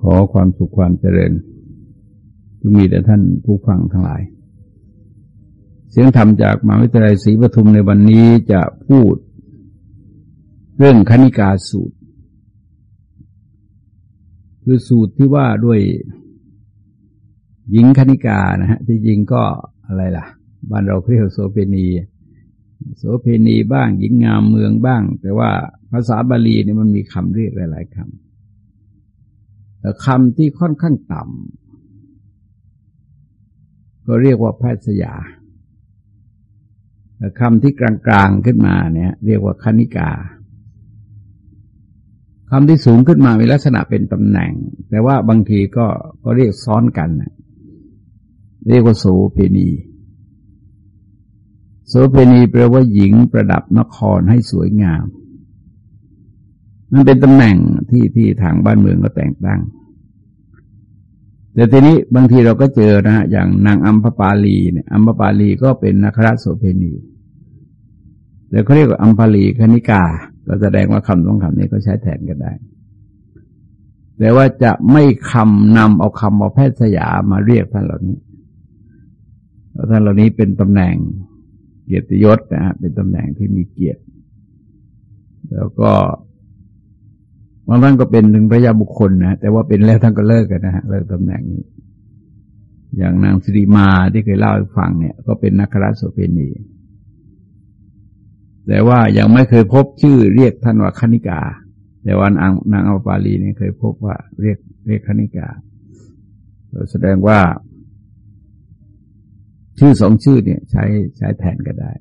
ขอความสุขความเจริญจงมีแด่ท่านผู้ฟังทั้งหลาย เสียงธรรมจากมหาวิทยาลัยศรีปทุมในวันนี้จะพูด เรื่องคณิกาสูตร คือสูตรที่ว่าด้วยหญิงคณิกานะฮะที่จริงก็อะไรล่ะ บ้านเราเรียกโสเพณีโสเพณีบ้างหญิงงามเมืองบ้าง แต่ว่าภาษาบาลีนี่มันมีคำเรียกหลาย ๆคำ คำที่ค่อนข้างต่ำก็เรียกว่าแพทย์สยาคำที่กลางๆขึ้นมาเนี่ย เรียกว่าคณิกาคำที่สูงขึ้นมามีลักษณะเป็นตำแหน่ง แต่ว่าบางทีก็ก็เรียกซ้อนกันเรียกว่าโสเพณีโสเพณีแปลว่าหญิงประดับนครให้สวยงาม มันเป็นตำแหน่งที่ที่ทางบ้านเมืองก็แต่งตั้ง แต่ทีนี้บางทีเราก็เจอนะอย่างนางอัมพปาลีเนี่ยอัมพปาลีก็เป็นนักราชโสเพณีแล้วเขาเรียกว่าอัมพาลีคณิกา ก็แสดงว่าคำสองคำนี้ก็ใช้แทนกันได้ แต่ว่าจะไม่คำนำเอาคำเอาแพทย์สยามาเรียกท่านเหล่านี้เพราะท่านเหล่านี้เป็นตำแหน่งเกียรติยศนะฮะเป็นตำแหน่งที่มีเกียรติ แล้วก็ บางท่านก็เป็นหนึ่งพระยาบุคคลนะแต่ว่าเป็นแล้วท่านก็เลิกกันนะฮะเลิกตำแหน่งนี้ อย่างนางสิริมาที่เคยเล่าให้ฟังเนี่ย ก็เป็นนักราชโสเภณีแต่ว่ายังไม่เคยพบชื่อเรียกท่านว่าคณิกา แต่ว่านางนางอัปาลีเนี่ยเคยพบว่าเรียกเรียกคณิกาแสดงว่า ชื่อสองชื่อเนี่ย ใช้ใช้แทนก็ได้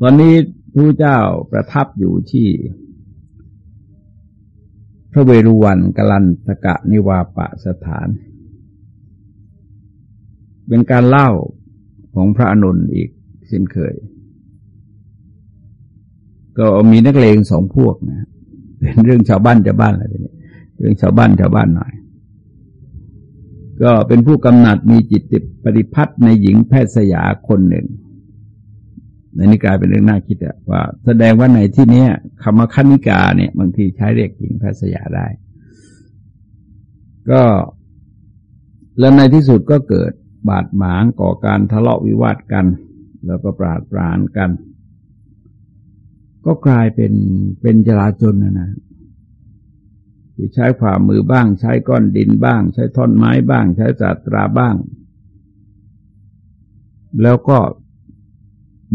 ตอนนี้พระเจ้าประทับอยู่ที่ ระเวรุวันกลันตกะนิวาปะสถาน เป็นการเล่าของพระอนุนอีกเช่นเคย ก็มีนักเลงสองพวกนะ เป็นเรื่องชาวบ้านชาวบ้านอะไรนี่เรื่องชาวบ้านชาวบ้านหน่อย ก็เป็นผู้กำหนัดมีจิตติปฏิพัทธ์ในหญิงแพทย์สยาคนหนึ่ง ในนี้กลายเป็นเรื่องน่าคิดอะว่า แสดงว่าในที่นี้คำว่าคณิกาเนี่ยบางทีใช้เรียกหญิงแพทย์สยาได้ ก็แล้วในที่สุดก็เกิดบาดหมางก่อการทะเลาะวิวาทกัน แล้วก็ปราดปรานกัน ก็กลายเป็นเป็นจราจนนะนะคือใช้ฝ่ามือบ้าง ใช้ก้อนดินบ้าง ใช้ท่อนไม้บ้าง ใช้จาตราบ้าง แล้วก็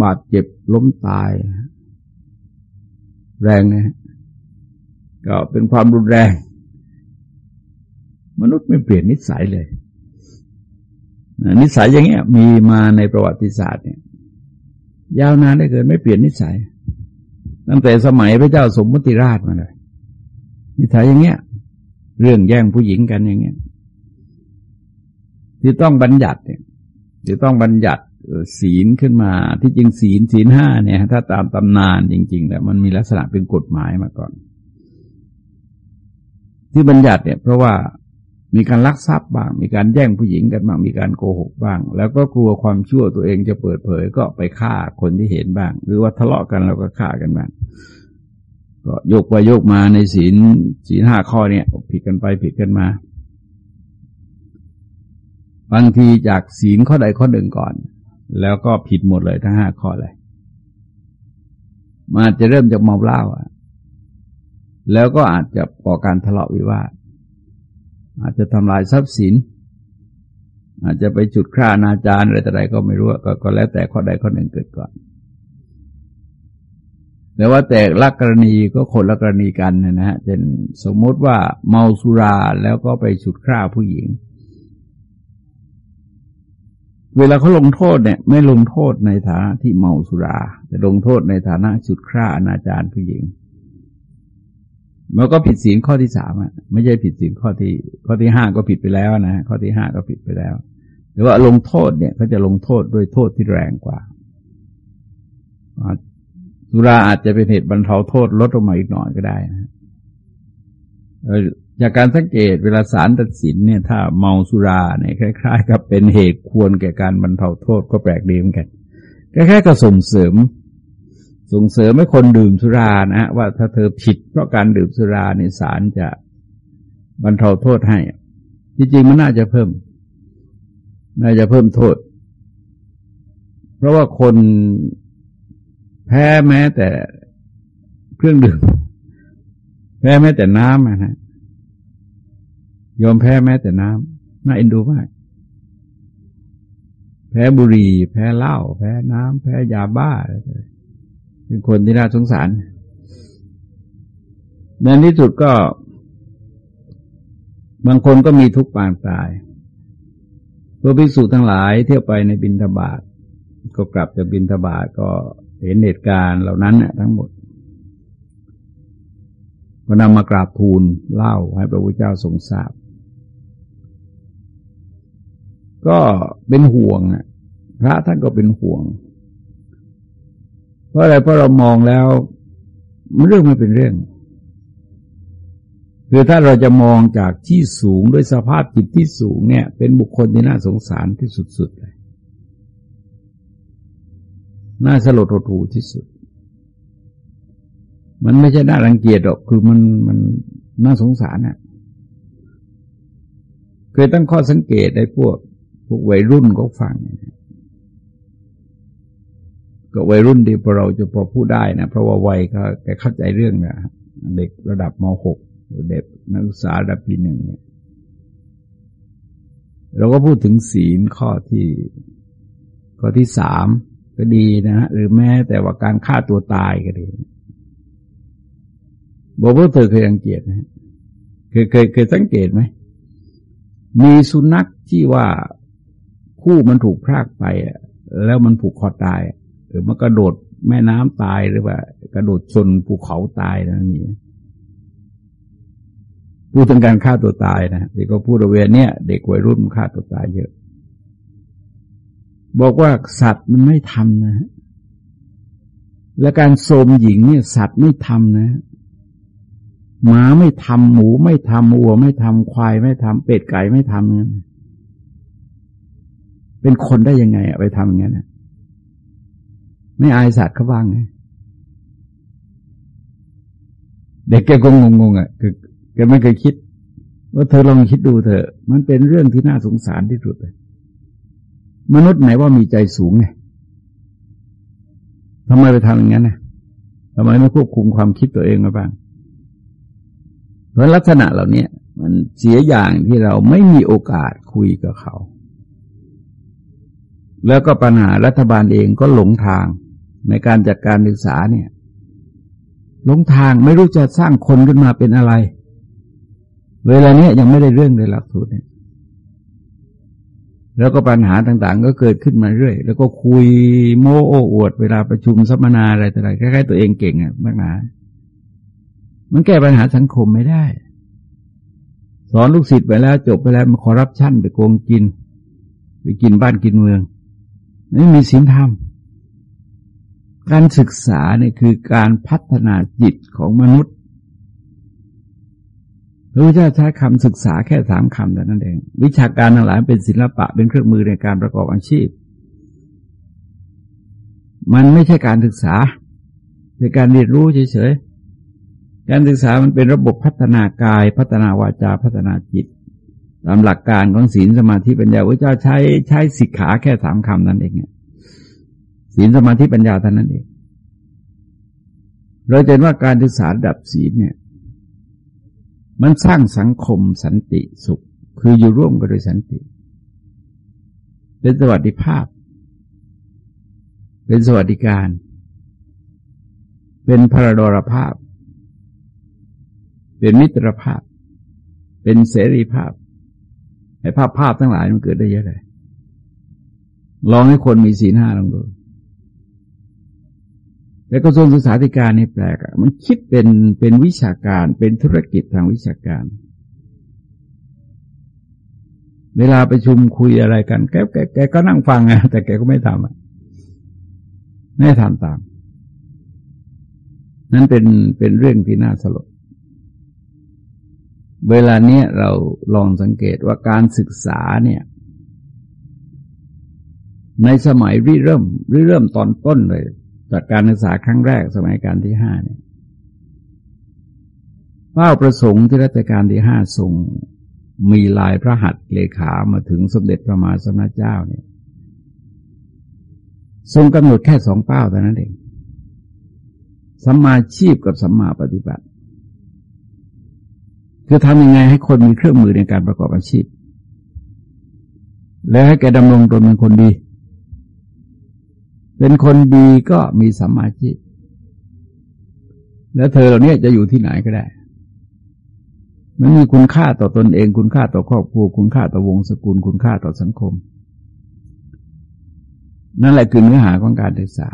บาดเจ็บล้มตาย แรงนะก็เป็นความรุนแรง มนุษย์ไม่เปลี่ยนนิสัยเลย นิสัยอย่างเงี้ย มีมาในประวัติศาสตร์เนี่ย ยาวนานได้เกินไม่เปลี่ยนนิสัย ตั้งแต่สมัยพระเจ้าสมมติราชมาเลยนิสัยอย่างเงี้ย เรื่องแย่งผู้หญิงกันอย่างเงี้ยที่ต้องบัญญัติเนี่ยที่ต้องบัญญัติ ศีลขึ้นมา ที่จริงศีลศีลห้าเนี่ย ถ้าตามตำนานจริงๆแต่มันมีลักษณะเป็นกฎหมายมาก่อน ที่บัญญัติเนี่ย เพราะว่ามีการลักทรัพย์บ้าง มีการแย่งผู้หญิงกันบ้าง มีการโกหกบ้าง แล้วก็กลัวความชั่วตัวเองจะเปิดเผยก็ไปฆ่าคนที่เห็นบ้าง หรือว่าทะเลาะกันแล้วก็ฆ่ากันบ้าง ก็โยกไปโยกมาในศีลศีลห้าข้อเนี่ยผิดกันไปผิดกันมา บางทีจากศีลข้อใดข้อหนึ่งก่อน แล้วก็ผิดหมดเลยทั้งห้าข้อเลยมาจะเริ่มจากเมาเหล้าอะ แล้วก็อาจจะก่อการทะเลาะวิวาท อาจจะทำลายทรัพย์สิน อาจจะไปจุดฆ่านาจารอะไรแต่ใดก็ไม่รู้กก็แล้วแต่ข้อใดข้อหนึ่งเกิดก่อนแต่ว่าแต่ละกรณีก็คนละกรณีกันนะฮะเช่นสมมติว่าเมาสุราแล้วก็ไปฉุดฆ่าผู้หญิง เวลาเขาลงโทษเนี่ย ไม่ลงโทษในฐานะที่เมาสุรา แต่ลงโทษในฐานะฉุดฆ่าอนาจารผู้หญิงมันก็ผิดศีลข้อที่สามอะไม่ใช่ผิดศีลข้อที่ ข้อที่ห้าก็ผิดไปแล้วนะข้อที่ห้าก็ผิดไปแล้วหรือว่าลงโทษเนี่ยเขาจะลงโทษด้วยโทษที่แรงกว่าสุราอาจจะเป็นเหตุบรรเทาโทษลดลงมาอีกหน่อยก็ได้นะ จากการสังเกตเวลาศาลตัดสินเนี่ย ถ้าเมาสุราเนี่ยคล้าย ๆ กับเป็นเหตุควรแก่การบรรเทาโทษก็แปลกดีเหมือนกันคล้ายๆกับส่งเสริม ส่งเสริมให้คนดื่มสุรานะว่าถ้าเธอผิดเพราะการดื่มสุราในศาลจะบรรเทาโทษให้จริงๆมันน่าจะเพิ่ม น่าจะเพิ่มโทษ เพราะว่าคนแพ้แม้แต่เครื่องดื่ม แพ้แม้แต่น้ำนะยอมแพ้แม้แต่น้ำน่าเอ็นดูมาก แพ้บุหรี่ แพ้เหล้า แพ้น้ำ แพ้ยาบ้า เป็นคนที่น่าสงสารในที่สุดก็ บางคนก็มีทุกข์ปางตายพวกภิกษุทั้งหลายเที่ยวไปในบินทบาทก็กลับจากบินทบาทก็เห็นเหตุการณ์เหล่านั้นทั้งหมด ก็นำมากราบทูลเล่าให้พระพุทธเจ้าทรงทราบ ก็เป็นห่วงพระท่านก็เป็นห่วง เพราะอะไรเพราะเรามองแล้วเรื่องไม่เป็นเรื่องคือถ้าเราจะมองจากที่สูงด้วยสภาพจิตที่สูงเนี่ย เป็นบุคคลที่น่าสงสารที่สุดๆเลย น่าสลดหดหูที่สุด มันไม่ใช่น่ารังเกียจหรอก คือมันมันน่าสงสารน่ะ เคยตั้งข้อสังเกตได้พวก พวกวัยรุ่นก็ฟังก็วัยรุ่นดีพอเราจะพอพูดได้นะเพราะว่าวัยเขาแกเข้าใจเรื่องนะเด็กระดับม .6 เด็กนักศึกษาระดับปีหนึ่งเนี่ยเราก็พูดถึงศีลข้อที่ข้อที่สามก็ดีนะฮะหรือแม้แต่ว่าการฆ่าตัวตายก็ดี บอกว่าเธอเคยสังเกตนะเคยเคยเคยสังเกตไหม มีสุนัขที่ว่าคู่มันถูกพรากไปแล้วมันผูกคอตาย หรือมันกระโดดแม่น้ำตายหรือว่า กระโดดชนภูเขาตายนะมีพูดถึงการฆ่าตัวตายนะเด็กก็พูดเอาไว้เนี่ย เด็กวัยรุ่นฆ่าตัวตายเยอะ บอกว่าสัตว์มันไม่ทำนะและการโสมหญิงเนี่ย สัตว์ไม่ทำนะ หมาไม่ทำหมูไม่ทำวัวไม่ทำควายไม่ทำเป็ดไก่ไม่ทำนั่นเป็นคนได้ยังไงอะไปทำอย่างนั้นไม่อายสัตว์เขาบ้างไงเด็กแกก็งงๆอะคือแกไม่เคยคิด ว่าเธอลองคิดดูเถอะ มันเป็นเรื่องที่น่าสงสารที่สุดเลยมนุษย์ไหนว่ามีใจสูงไงทำไมไปทำอย่างนั้นนะทำไมไม่ควบคุมความคิดตัวเองมาบ้าง เพราะลักษณะเหล่านี้มันเสียอย่างที่เราไม่มีโอกาสคุยกับเขา แล้วก็ปัญหารัฐบาลเองก็หลงทางในการจัดการศึกษาเนี่ย หลงทางไม่รู้จะสร้างคนขึ้นมาเป็นอะไร เวลาเนี้ยยังไม่ได้เรื่องเลยหลักสูตรเนี่ยแล้วก็ปัญหาต่างๆ ก็เกิดขึ้นมาเรื่อย แล้วก็คุยโม้โอ้อวดเวลาประชุมสัมมนาอะไรต่างๆคล้ายๆตัวเองเก่งอะมากหนา มันแก้ปัญหาสังคมไม่ได้ สอนลูกศิษย์ไปแล้วจบไปแล้วมาคอรับชั่นไปโกงกิน ไปกินบ้านกินเมืองไม่มีศีลธรรม การศึกษาเนี่ยคือการพัฒนาจิตของมนุษย์พระพุทธเจ้าใช้คำศึกษาแค่สามคำแต่นั้นเอง วิชาการทั้งหลายเป็นศิลปะเป็นเครื่องมือในการประกอบอาชีพ มันไม่ใช่การศึกษาเป็นการเรียนรู้เฉยๆ การศึกษามันเป็นระบบพัฒนากาย พัฒนาวาจาพัฒนาจิต ตามหลักการของศีลสมาธิปัญญาพระเจ้าใช้ใช้สิกขาแค่สามคำนั้นเองศีลสมาธิปัญญาเท่านั้นเองเราเห็นว่าการศึกษาระดับศีลเนี่ย มันสร้างสังคมสันติสุข คืออยู่ร่วมกันโดยสันติ เป็นสวัสดิภาพ เป็นสวัสดิการ เป็นพระดรภาพ เป็นมิตรภาพ เป็นเสรีภาพไอ้ภาพภาพทั้งหลายมันเกิดได้เยอะเลยลองให้คนมีสีหน้าลองดูแต่กระทรวงศึกษาธิการนี่แปลกอะมันคิดเป็นเป็นวิชาการเป็นธุรกิจทางวิชาการ เวลาประชุมคุยอะไรกัน แกแกแกก็นั่งฟังไงแต่แกก็ไม่ทำอะไม่ทำตาม นั่นเป็นเป็นเรื่องที่น่าสลด เวลาเนี้ยเราลองสังเกตว่าการศึกษาเนี่ย ในสมัยริเริ่มริเริ่มตอนต้นเลย จากการศึกษาครั้งแรกสมัยการที่ห้าเนี่ยเป้าประสงค์ที่รัชกาลที่ห้าส่งมีลายพระหัตถ์เลขามาถึงสมเด็จพระมหาสมณเจ้าเนี่ย ทรงกำหนดแค่สองเป้าเท่านั้นเองสัมมาชีพกับสัมมาปฏิบัติ คือทำยังไงให้คนมีเครื่องมือในการประกอบอาชีพ และให้แกดำรงตนเป็นคนดี เป็นคนดีก็มีสัมมาชีพ แล้วเธอเหล่านี้จะอยู่ที่ไหนก็ได้ มันมีคุณค่าต่อตนเอง คุณค่าต่อครอบครัว คุณค่าต่อวงศกุล คุณค่าต่อสังคม นั่นแหละคือเนื้อหาของการศึกษา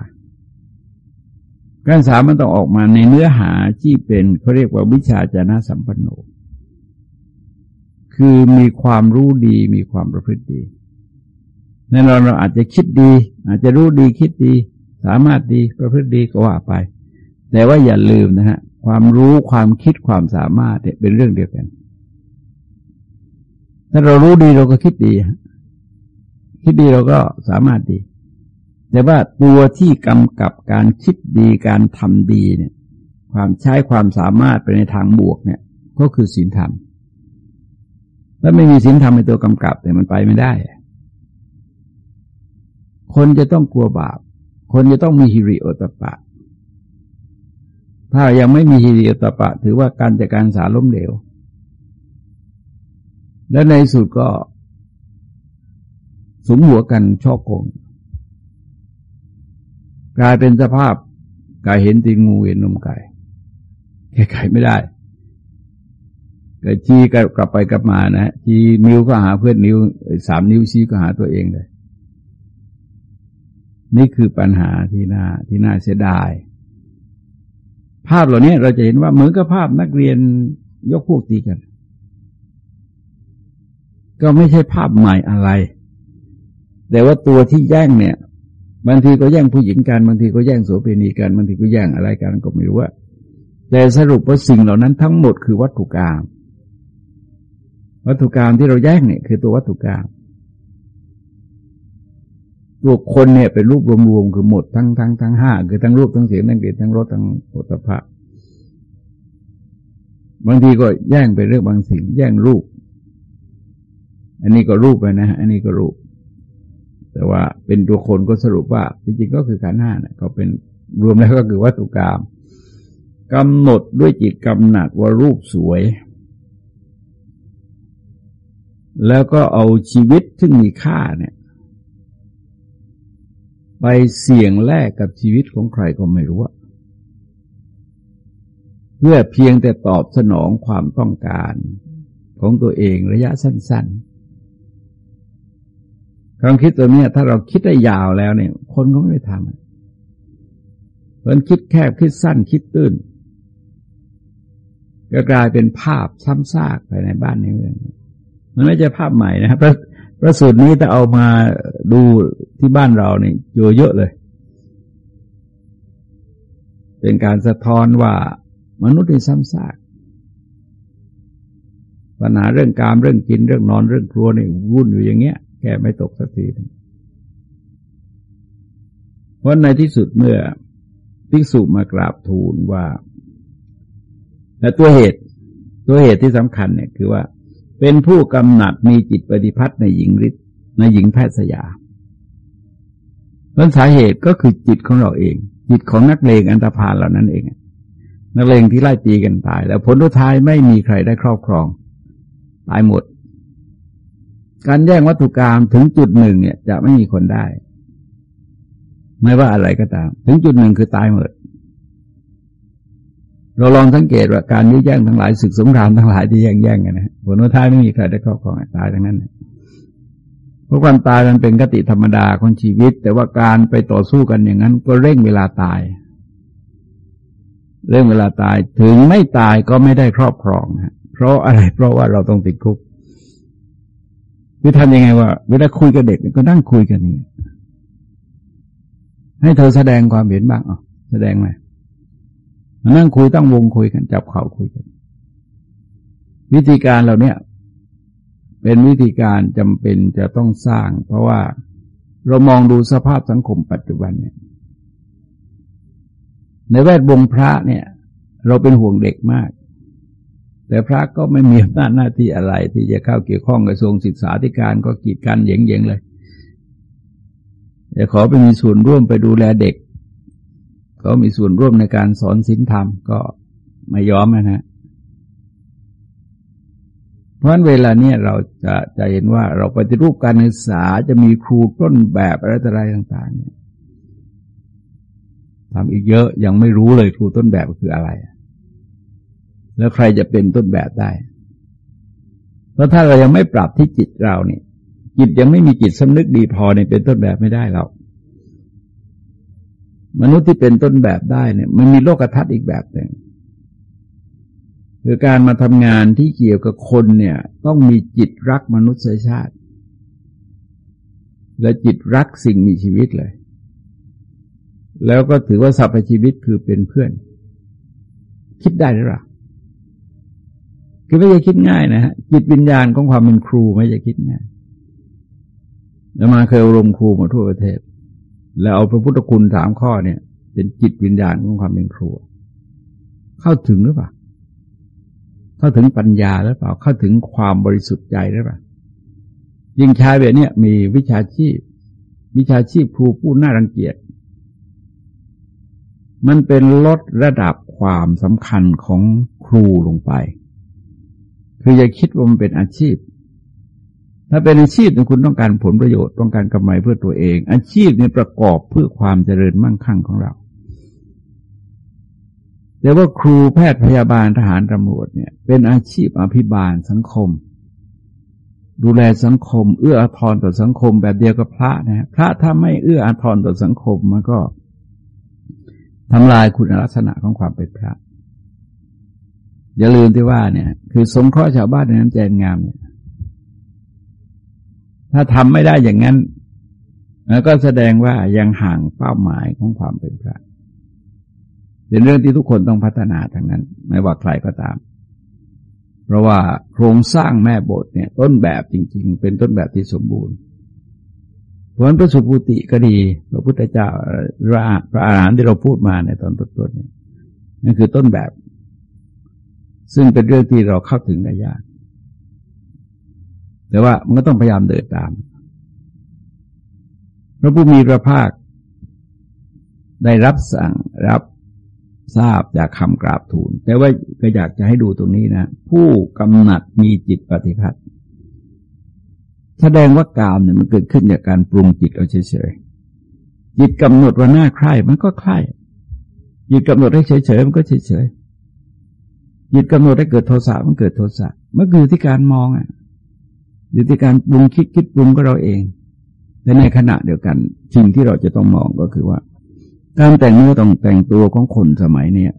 การศึกษามันต้องออกมาในเนื้อหาที่เป็นเขาเรียกว่าวิชาจานะสัมปันโน คือมีความรู้ดีมีความประพฤติดีในเราเราอาจจะคิดดี อาจจะรู้ดีคิดดี สามารถดีประพฤติดีก็ว่าไป แต่ว่าอย่าลืมนะฮะความรู้ความคิดความสามารถเนี่ยเป็นเรื่องเดียวกัน ถ้าเรารู้ดีเราก็คิดดี คิดดีเราก็สามารถดี แต่ว่าตัวที่กำกับการคิดดีการทำดีเนี่ย ความใช้ความสามารถไปในทางบวกเนี่ย ก็คือศีลธรรม ถ้าไม่มีศีลธรรมในตัวกำกับเนี่ยมันไปไม่ได้ คนจะต้องกลัวบาป คนจะต้องมีฮิริโอตปะ ถ้ายังไม่มีฮิริโอตปะ ถือว่าการจัดการสาล้มเหลว และในสุดก็สมหัวกันชอกโกง กลายเป็นสภาพกายเห็นตีงูเห็นนมไก่แก้ไขไม่ได้ ก็ชี้กลับไปกลับมานะชี้นิ้วก็หาเพื่อนนิ้วสามนิ้วชี้ก็หาตัวเองเลยนี่คือปัญหาที่น่าที่น่าเสียดาย ภาพเหล่านี้เราจะเห็นว่าเหมือนกับภาพนักเรียนยกพวกตีกัน ก็ไม่ใช่ภาพใหม่อะไร แต่ว่าตัวที่แย่งเนี่ยบางทีก็แย่งผู้หญิงกันบางทีก็แย่งโสเภณีกันบางทีก็แย่งอะไรกันก็ไม่รู้ว่าแต่สรุปว่าสิ่งเหล่านั้นทั้งหมดคือวัตถุกรรม วัตถุกรรมที่เราแย่งเนี่ยคือตัววัตถุกรรมตัวคนเนี่ยเป็นรูปรวมๆคือหมดทั้งทั้งทั้งห้าคือทั้งรูปทั้งเสียงทั้งกลิ่นทั้งรสทั้งโผฏฐะบางทีก็แย่งไปเรื่องบางสิ่ง แย่งรูป อันนี้ก็รูปไปนะ อันนี้ก็รูป แต่ว่าเป็นตัวคนก็สรุปว่า จริงๆก็คือขันห้านะก็เป็นรวมแล้วก็คือวัตถุกรรมกำหนดด้วยจิตกำหนัดว่ารูปสวย แล้วก็เอาชีวิตซึ่งมีค่าเนี่ย ไปเสี่ยงแลกกับชีวิตของใครก็ไม่รู้เพื่อเพียงแต่ตอบสนองความต้องการของตัวเองระยะสั้น ๆ ความคิดตัวนี้ถ้าเราคิดได้ยาวแล้วเนี่ย คนก็ไม่ไปทำเพราะคิดแคบคิดสั้นคิดตื้นก็กลายเป็นภาพซ้ำซากไปในบ้านในเมือง มันไม่ใช่ภาพใหม่นะครับพระสูตรนี้ถ้าเอามาดูที่บ้านเราเนี่ยเยอะเยอะเลย เป็นการสะท้อนว่ามนุษย์ในซ้ำซากปัญหาเรื่องการเรื่องกินเรื่องนอนเรื่องครัวนี่วุ่นอยู่อย่างเงี้ย แกไม่ตกสักทีเพราะในที่สุดเมื่อภิกษุมากราบทูลว่าและตัวเหตุ ตัวเหตุที่สำคัญเนี่ยคือว่า เป็นผู้กำหนัดมีจิตปฏิพัทธ์ในหญิงฤทธิ์ในหญิงแพทย์สยาต้นสาเหตุก็คือจิตของเราเอง จิตของนักเลงอันตรพานเหล่านั้นเอง นักเลงที่ไล่ตีกันตาย แล้วผลท้ายไม่มีใครได้ครอบครอง ตายหมด การแย่งวัตถุกรรมถึงจุดหนึ่งเนี่ยจะไม่มีคนได้ ไม่ว่าอะไรก็ตาม ถึงจุดหนึ่งคือตายหมด เราลองสังเกตว่าการยื้อแย่งทั้งหลายศึกสงครามทั้งหลายที่แย่งแย่งกันนะผลท้ายไม่มีใครได้ครอบครองตายทั้งนั้นเพราะความตายมันเป็นกติธรรมดาของชีวิต แต่ว่าการไปต่อสู้กันอย่างนั้น ก็เร่งเวลาตาย เร่งเวลาตายถึงไม่ตายก็ไม่ได้ครอบครองนะเพราะอะไรเพราะว่าเราต้องติดคุกคือทำยังไงว่า เวลาคุยกับเด็กก็นั่งคุยกันนี่ให้เธอแสดงความเห็นบ้างอ๋อแสดงไหม มานั่งคุยตั้งวงคุยกันจับเข่าคุยกัน วิธีการเหล่านี้เป็นวิธีการจำเป็นจะต้องสร้าง เพราะว่าเรามองดูสภาพสังคมปัจจุบันเนี่ย ในแวดวงพระเนี่ย เราเป็นห่วงเด็กมาก แต่พระก็ไม่มีอำนาจหน้าที่อะไร ที่จะเข้าเกี่ยวข้องกระทรวงศึกษาธิการก็กีดกันเย่งๆเลยจะขอไปมีส่วนร่วมไปดูแลเด็ก เขามีส่วนร่วมในการสอนศีลธรรมก็ไม่ยอมนะฮะเพราะนั้นเวลาเนี้ยเราจะจะเห็นว่าเราปฏิรูปการศึกษาจะมีครูต้นแบบอะไรอะไรต่างๆเนี่ยทำอีกเยอะยังไม่รู้เลยครูต้นแบบคืออะไร แล้วใครจะเป็นต้นแบบได้ เพราะถ้าเรายังไม่ปรับที่จิตเราเนี่ยจิตยังไม่มีจิตสำนึกดีพอเนี่ยเป็นต้นแบบไม่ได้เรา มนุษย์ที่เป็นต้นแบบได้เนี่ย มันมีโลกทัศน์อีกแบบหนึ่งคือการมาทำงานที่เกี่ยวกับคนเนี่ย ต้องมีจิตรักมนุษยชาติ และจิตรักสิ่งมีชีวิตเลย แล้วก็ถือว่าสรรพชีวิตคือเป็นเพื่อน คิดได้หรือเปล่าคือไม่ใช่คิดง่ายนะฮะจิตวิญญาณของความเป็นครูไม่ใช่คิดง่ายแล้วมาเคยอบรมครูมาทั่วประเทศ แล้วเอาพระพุทธคุณสามข้อเนี่ย เป็นจิตวิญญาณของความเป็นครูเข้าถึงหรือเปล่า เข้าถึงปัญญาหรือเปล่า เข้าถึงความบริสุทธิ์ใจหรือเปล่า ยิ่งชายแบบนี้มีวิชาชีพ วิชาชีพครูผู้น่ารังเกียจ มันเป็นลดระดับความสำคัญของครูลงไป คืออย่าคิดว่ามันเป็นอาชีพ ถ้าเป็นอาชีพเนี่ยคุณต้องการผลประโยชน์ต้องการกำไรเพื่อตัวเอง อาชีพเนี่ยประกอบเพื่อความเจริญมั่งคั่งของเราแต่ว่าครูแพทย์พยาบาลทหารตำรวจเนี่ย เป็นอาชีพอภิบาลสังคม ดูแลสังคม เอื้ออาทรต่อสังคมแบบเดียวกับพระนะพระถ้าไม่เอื้ออาทรต่อสังคมมันก็ทำลายคุณลักษณะของความเป็นพระ อย่าลืมที่ว่าเนี่ย คือสงเคราะห์ชาวบ้านในน้ำใจงามเนี่ย ถ้าทำไม่ได้อย่างนั้น แล้วก็แสดงว่ายังห่างเป้าหมายของความเป็นพระ เป็นเรื่องที่ทุกคนต้องพัฒนาทั้งนั้น ไม่ว่าใครก็ตาม เพราะว่าโครงสร้างแม่บทเนี่ย ต้นแบบจริง ๆ เป็นต้นแบบที่สมบูรณ์เพราะฉะนั้นพระสุภูติก็ดี พระพุทธเจ้าพระพระอาหารหันต์ที่เราพูดมาในตอนต้นๆเนี่ยนั่นคือต้นแบบ ซึ่งเป็นเรื่องที่เราเข้าถึงได้ยาก แต่ว่ามันก็ต้องพยายามเดินตาม พระผู้มีพระภาค ได้รับสั่งรับทราบจากคำกราบทูล แต่ว่าก็อยากจะให้ดูตรงนี้นะ ผู้กำหนัดมีจิตปฏิพัติ แสดงว่ากามเนี่ยมันเกิดขึ้นจากการปรุงจิตเอาเฉยๆ จิตกำหนดว่าหน้าใคร่มันก็ใคร่จิตกำหนดให้เฉยๆมันก็เฉยๆจิตกำหนดให้เกิดโทสะมันเกิดโทสะมันคือที่การมองอะ อยู่ที่การปรุงคิดคิดปรุงก็เราเองแต่ในขณะเดียวกันสิ่งที่เราจะต้องมองก็คือว่า การแต่งเนื้อต้องแต่งตัวของคนสมัยเนี้ย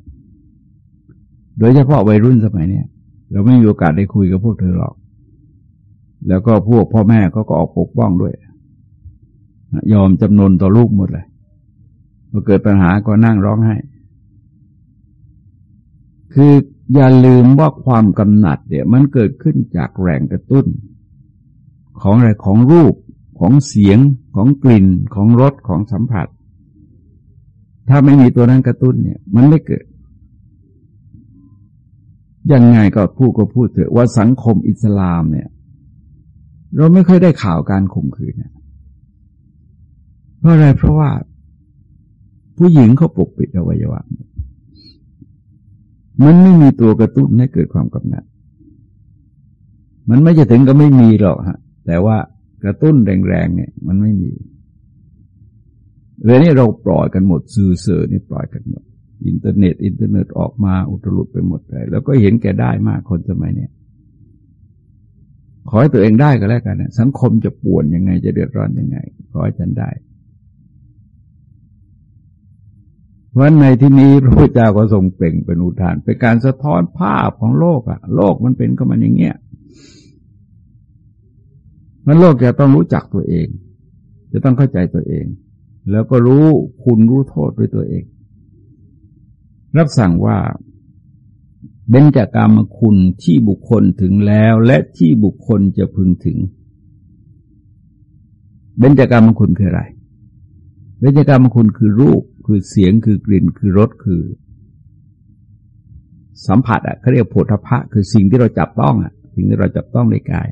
โดยเฉพาะวัยรุ่นสมัยเนี้ยเราไม่มีโอกาสได้คุยกับพวกเธอหรอก แล้วก็พวกพ่อแม่ก็ก็ออกปกป้องด้วย ยอมจำนนต่อลูกหมดเลยพอเกิดปัญหาก็นั่งร้องไห้ คืออย่าลืมว่าความกำหนัดเนี่ย มันเกิดขึ้นจากแรงกระตุ้น ของอะไรของรูปของเสียงของกลิ่นของรสของสัมผัส ถ้าไม่มีตัวนั้นกระตุ้นเนี่ย มันไม่เกิด ยังไงก็พูดก็พูดเถอะว่าสังคมอิสลามเนี่ย เราไม่ค่อยได้ข่าวการข่มขืนเนี่ยเพราะอะไรเพราะว่า ผู้หญิงเขาปกปิดอวัยวะมันไม่มีตัวกระตุ้นให้เกิดความกำหนัด มันไม่จะถึงก็ไม่มีหรอกฮะ แต่ว่ากระตุ้นแรงๆเนี่ย มันไม่มีเรื่องนี้เราปล่อยกันหมดสื่อเสือนี่ปล่อยกันหมด อินเทอร์เน็ต อินเทอร์เน็ตออกมาอุตลุดไปหมดเลยแล้วก็เห็นแก่ได้มากคนสมัยนี้ขอให้ตัวเองได้ก็แล้วกันนะสังคมจะป่วนยังไงจะเดือดร้อนยังไง ขอให้ฉันได้วันในที่นี้พระพุทธเจ้าก็ทรงเปล่งเป็นอุทาน เป็นการสะท้อนภาพของโลกอะโลกมันเป็นก็มันอย่างเงี้ย มันโลกจะต้องรู้จักตัวเอง จะต้องเข้าใจตัวเอง แล้วก็รู้คุณรู้โทษด้วยตัวเอง รับสั่งว่าเบญจากรรมคุณที่บุคคลถึงแล้วและที่บุคคลจะพึงถึง เบญจากรรมคุณคืออะไร เบญจากรรมคุณคือรูป คือเสียงคือกลิ่นคือรสคือ สัมผัสอะเขาเรียกโผฏฐะคือสิ่งที่เราจับต้องอะ สิ่งที่เราจับต้องในกาย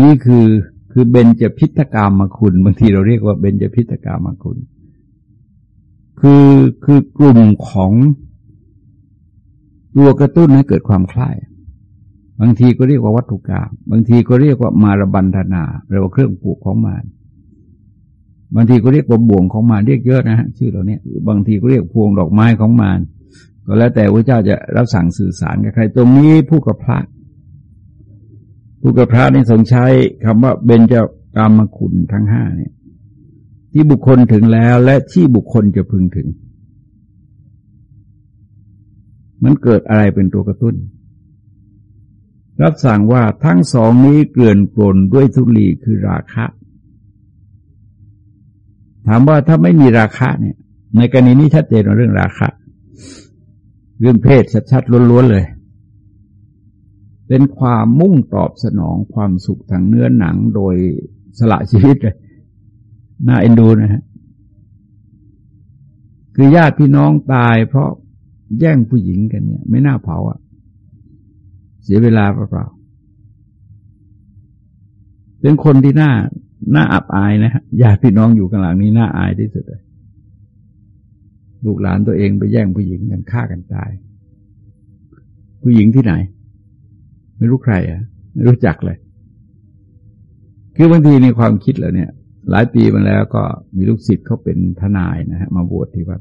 นี่คือคือเบญจพิธกรรมคุณบางทีเราเรียกว่าเบญจพิธกรรมคุณ คือคือกลุ่มของตัวกระตุ้นให้เกิดความคลายบางทีก็เรียกว่าวัตถุกรรมบางทีก็เรียกว่ามารบันธนาเรียกว่าเครื่องปลูกของมารบางทีก็เรียกว่าบ่วงของมารเรียกเยอะนะฮะชื่อเราเนี่ยบางทีก็เรียกพวงดอกไม้ของมารก็แล้วแต่พระเจ้าจะรับสั่งสื่อสารกับใคร ตรงนี้ผู้กับพระ ผู้กับพระนี่ทรงใช้คำว่าเบญจกามคุณทั้งห้าเนี่ย ที่บุคคลถึงแล้วและที่บุคคลจะพึงถึง มันเกิดอะไรเป็นตัวกระตุ้น รับสั่งว่าทั้งสองนี้เกลื่อนปลนด้วยทุลีคือราคะ ถามว่าถ้าไม่มีราคะเนี่ย ในกรณีนี้ชัดเจนเรื่องราคะ เรื่องเพศชัดๆล้วนๆเลย เป็นความมุ่งตอบสนองความสุขทางเนื้อหนังโดยสละชีวิตเลยน่าเอ็นดูนะฮะคือญาติพี่น้องตายเพราะแย่งผู้หญิงกันเนี่ย ไม่น่าเผาอะ เสียเวลาเปล่าๆเป็นคนที่น่าน่าอับอายนะฮะญาติพี่น้องอยู่กันหลังนี้น่าอายที่สุดเลยลูกหลานตัวเองไปแย่งผู้หญิงกันฆ่ากันตาย ผู้หญิงที่ไหน ไม่รู้ใครอะ ไม่รู้จักเลย คือบางทีในความคิดเราเนี่ย หลายปีมาแล้วก็มีลูกศิษย์เขาเป็นทนายนะฮะมาบวชที่วัด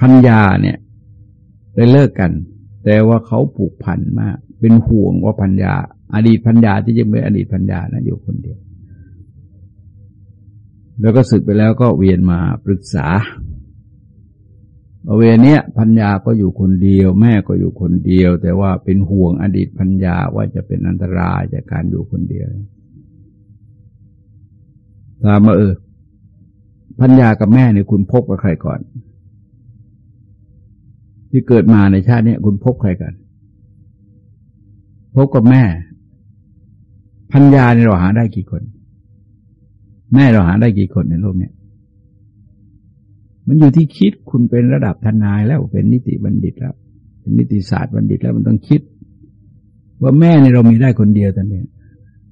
พัญญาเนี่ยได้เลิกกัน แต่ว่าเขาผูกพันมาก เป็นห่วงว่าพัญญาอดีตพัญญาที่ยังเป็นอดีตพัญญานะอยู่คนเดียว แล้วก็ศึกไปแล้วก็เวียนมาปรึกษา เวเนี้ยพัญญาก็อยู่คนเดียว แม่ก็อยู่คนเดียว แต่ว่าเป็นห่วงอดีตพัญญาว่าจะเป็นอันตรายจากการอยู่คนเดียวถามมาเออพัญญากับแม่เนี่ยคุณพบกับใครก่อน ที่เกิดมาในชาตินี้คุณพบใครกันพบกับแม่ พัญญาเนี่ยเราหาได้กี่คน แม่เราหาได้กี่คนในโลกเนี้ย มันอยู่ที่คิดคุณเป็นระดับทนายแล้วเป็นนิติบัณฑิตแล้วเป็นนิติศาสตร์บัณฑิตแล้วมันต้องคิด ว่าแม่ในเรามีได้คนเดียวแต่เนี่ย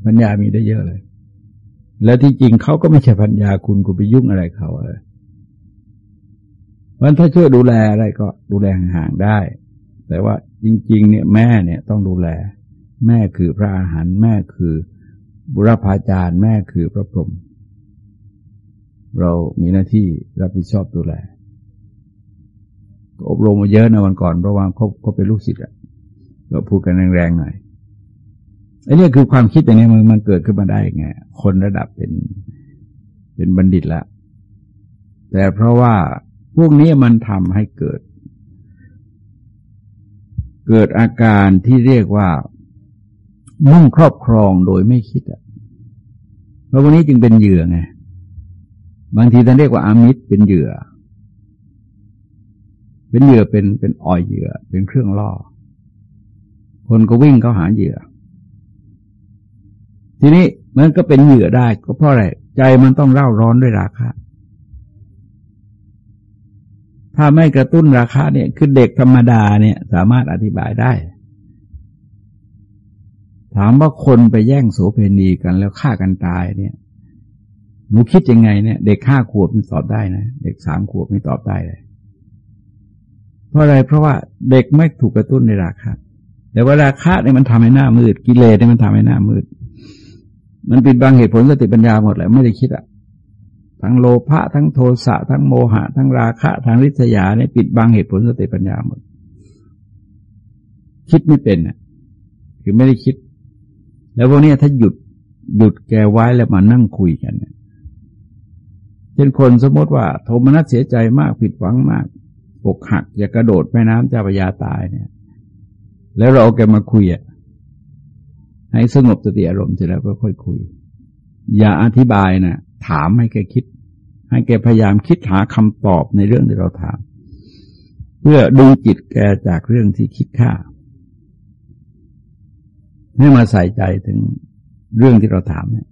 ปัญญามีได้เยอะเลย แล้วที่จริงเขาก็ไม่ใช่ปัญญาคุณคุณไปยุ่งอะไรเขาเลยมันถ้าช่วยดูแลอะไรก็ดูแลห่างๆได้ แต่ว่าจริง ๆ เนี่ยแม่เนี่ยต้องดูแล แม่คือพระอาหารแม่คือบุรพาจารย์ แม่คือพระพรหม เรามีหน้าที่รับผิดชอบดูแลอบรมมาเยอะนะวันก่อนเพราะว่าเขาเขาเป็นลูกศิษย์อะเราพูดกันแรงๆหน่อยไอ้นี่คือความคิดอย่างนี้มันมันเกิดขึ้นมาได้ไงคนระดับเป็นเป็นบัณฑิตล้วแต่เพราะว่าพวกนี้มันทำให้เกิด เกิดอาการที่เรียกว่ามุ่งครอบครองโดยไม่คิดอะเพราะวันนี้จึงเป็นเหยื่อไง บางทีท่านเรียกว่าอามิตรเป็นเหยื่อ เป็นเหยื่อเป็นเป็นอ่อยเหยื่อ เป็นเครื่องล่อ คนก็วิ่งเข้าหาเหยื่อ ทีนี้มันก็เป็นเหยื่อได้ก็เพราะอะไรใจมันต้องเร่าร้อนด้วยราคาถ้าไม่กระตุ้นราคาเนี่ยคือเด็กธรรมดาเนี่ย สามารถอธิบายได้ ถามว่าคนไปแย่งโสเพณีกันแล้วฆ่ากันตายเนี่ย หนูคิดยังไงเนี่ยเด็กห้าขวบมันตอบได้นะเด็กสามขวบไม่ตอบได้เลย เพราะอะไรเพราะว่าเด็กไม่ถูกกระตุ้นในราคาแต่ว่าราคาเนี่ยมันทำให้หน้ามืด กิเลสเนี่ยมันทำให้หน้ามืด มันปิดบังเหตุผลสติปัญญาหมดเลยไม่ได้คิดอะทั้งโลภะทั้งโทสะทั้งโมหะ ทั้งราคะทั้งริษยาเนี่ยปิดบังเหตุผลสติปัญญาหมด คิดไม่เป็นอะคือไม่ได้คิด แล้วพวกนี้ถ้าหยุดหยุดแกไว้แล้วมานั่งคุยกันเนี่ย ช่นคนสมมติว่า โทมนัสเสียใจมากผิดหวังมากอกหักอยากกระโดดแม่น้ำเจ้าพยาตายเนี่ย แล้วเราเอาแกมาคุยอะให้สงบสติอารมณ์เสร็จแล้วก็ค่อยคุย อย่าอธิบายนะถามให้แกคิด ให้แกพยายามคิดหาคำตอบในเรื่องที่เราถาม เพื่อดูจิตแกจากเรื่องที่คิดค่าให้มาใส่ใจถึงเรื่องที่เราถามเนี่ย